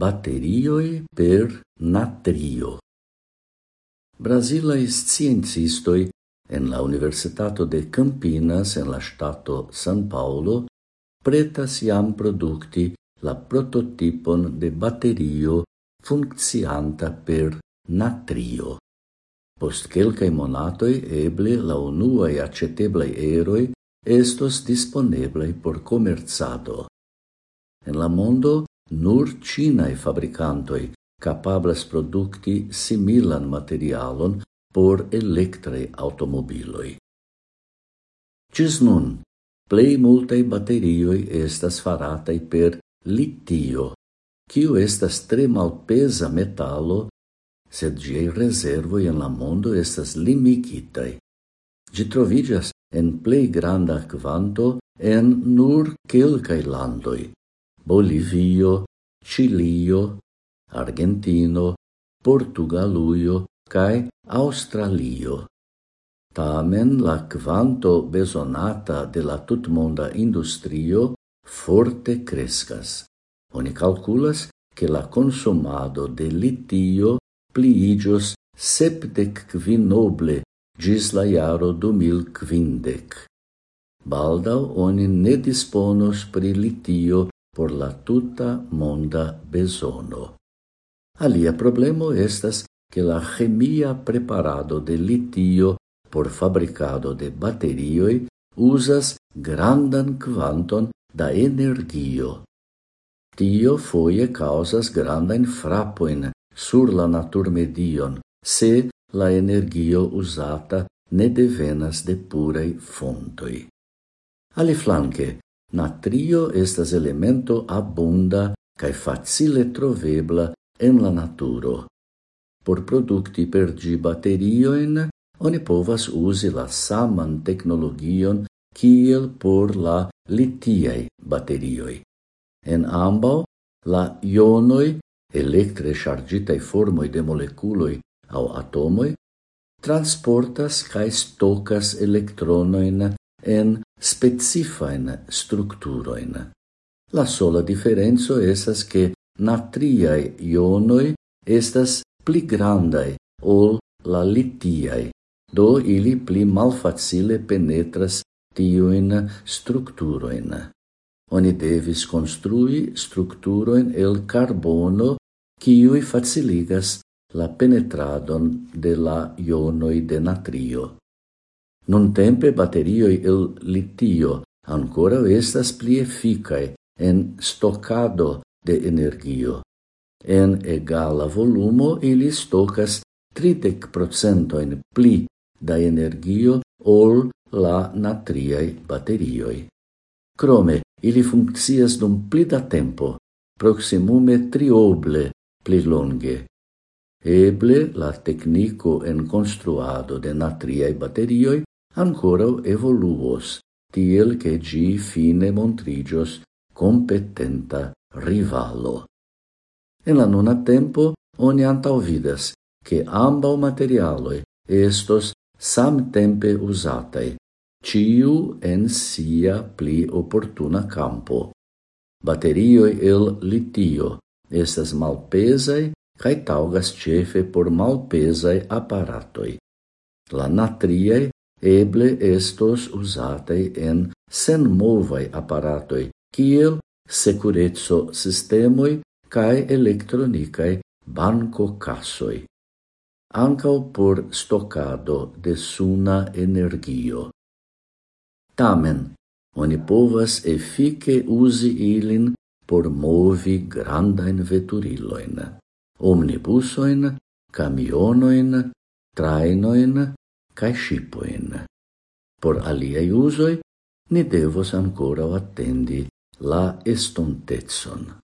batterioi per natrio. Brasilae sciencistoi en la Universitato de Campinas en la Stato San Paulo pretas iam producti la prototipon de batterio funccianta per natrio. Post quelcae monatoi eble la unuae acceteblei eroi estos disponeblei por comerzado. En la mondo Nur cinae fabricantoi capablas producti similan materialon por electrae automobiloi. Cis nun, plei multae baterioi estas faratai per litio, quiu estas tre malpesa metalo, sed giei reservoi en la mondo estas limicitai. Gi trovigas en plei granda quanto en nur quelcae landoi. Bolivio, Cilio, Argentino, Portugaluio cae Australio. Tamen la quanto bezonata de la tutmonda industrio forte crescas. Oni calculas che la consumado de litio pliigios septec quinoble gis la iaro du mil quindec. Baldau oni ne disponos pri litio por la tuta monda besono. Alia problemo estas che la chemia preparado de litio por fabricado de baterioi usas grandan quanton da energio. Tio foie causas grandan frapoin sur la naturmedion, se la energio usata ne devenas de purei fontoi. Ali flanque, Natrio estas elemento abunda kaj facile trovebla en la naturo. Por produkti per gi baterioin, oni povas uzi la saman teknologion kiel por la litiaj baterioj. En ambau, la ionoj, elektre ŝarĝitaj formoj de molekuloj aŭ atomoj, transportas kaj stokas elektronojn en specifain structuroin. La sola differenzo esas che natriae ionoi estas pli grandai ol la litiae, do ili pli malfacile penetras tiuin structuroin. Oni devis construi structuroin el carbono quiui faciligas la penetradon de la ionoi de natrio. Non tempe baterioi el litio ancora estas pli efficae en stocado de energio. En egala volumo ili stocas 30% pli da energio ol la natriae baterioi. Crome, ili funccias dum pli da tempo, proximume trioble pli longe. Eble la tecnico en construado de natriae baterioi ancora evoluos, tiel che gi fine montrigios competenta rivalo. En la nona tempo oni antauvidas che ambau materialoi estos samtempe usatai, ciu en sia pli opportuna campo. Baterioi el litio estas malpesai cae taugas cefe por malpesai apparatoi. La natriae eble estos usatei en sen movai apparatoi, kiel securezzo sistemoi cae electronicae banco casoi. Ancao por stocado de suna energio. Tamen, oni povas efike usi ilin por movi grandain veturiloin, omnibusoin, camionoin, trainoin, cae shipoin. Por aliei usoi, ni devos ancora attendi la estontetson.